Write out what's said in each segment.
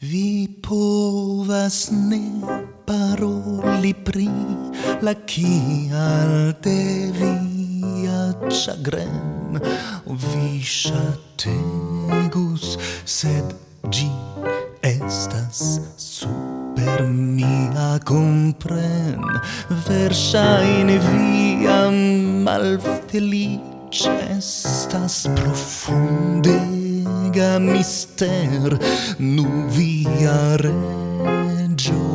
Vi povas ne paroli pri la kial de via chagren. Vi shategus, sed gi estas super mia compren Versaine via malfelice estas profunde mega mister nu via regioig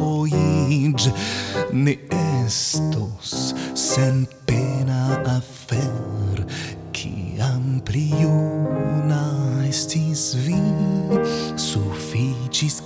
ne estos sen pena afer ciam priuna estis vi. Sufficis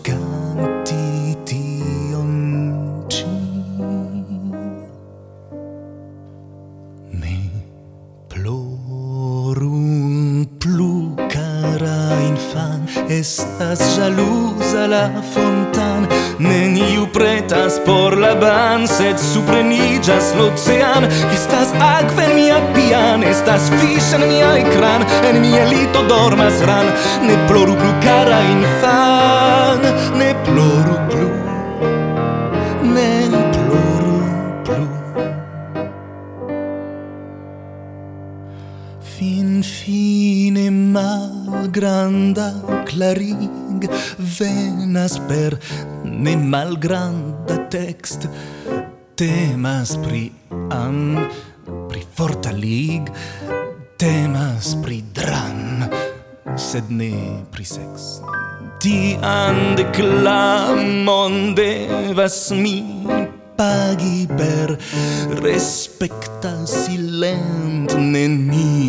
Estas jalusa la fontan. Neniu pretas por la ban Sed suprenigas l'ocean. Estas aqua en mia pian Estas fish en mia ecran En mia lito dormas ran. Ne ploru plu cara infan. Ne ploru plu. Ne ploru plu. Fin fine mar malgranda clarig venas per ne malgranda text. Temas pri an pri forta lig temas pri dran sed ne pri sex. Tian declamon devas mi pagi per respecta silent neni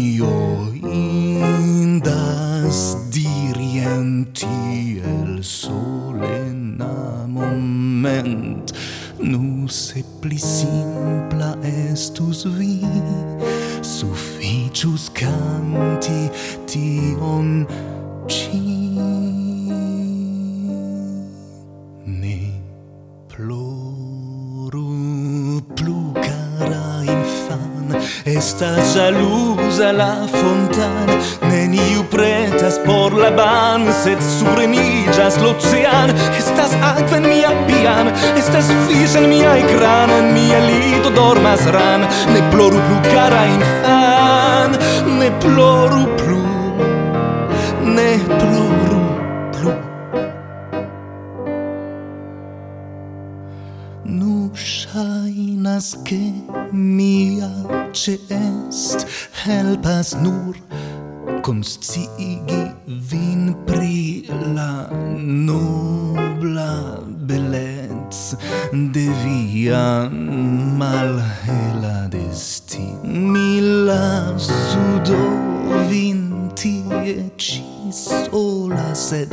ment Nu se pli simpla estus vi. Sufficius canti tion ci Estas jalusa la fontana Neniu pretas por la ban Sed suprenigas l'ocean. Estas aqua en mia pian Estas fish en mia ecran En mia lito dormas ran. Ne ploru plu cara infan Ne ploru plu Shainas che mia ce est helpas nur consciigi vin pri la nobla bellez de via malhela desti mi la sudo vin tie ci sola sed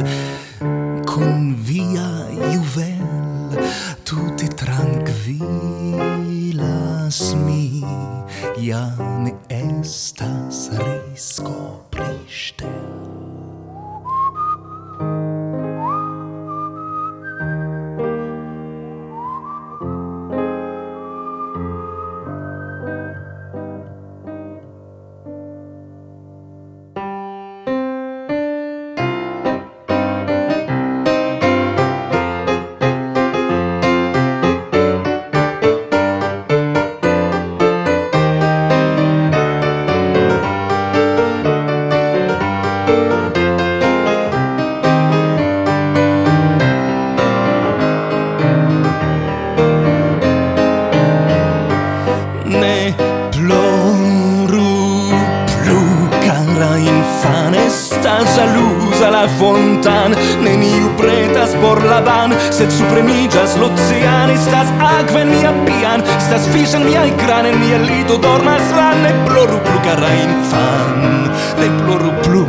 fontan Neniu pretas por laban Sed supremigas l'ocean Estas aqua en mia pian Estas fish en mia ecran En mia lito dormas la Ne ploru plu, cara infan Ne ploru plu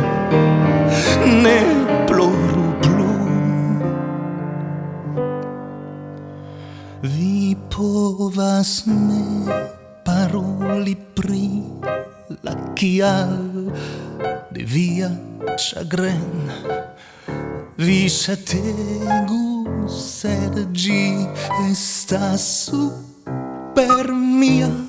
Ne ploru plu. Vi povas ne paroli pri la kial devia chagrin. Vishategu sergi está super mia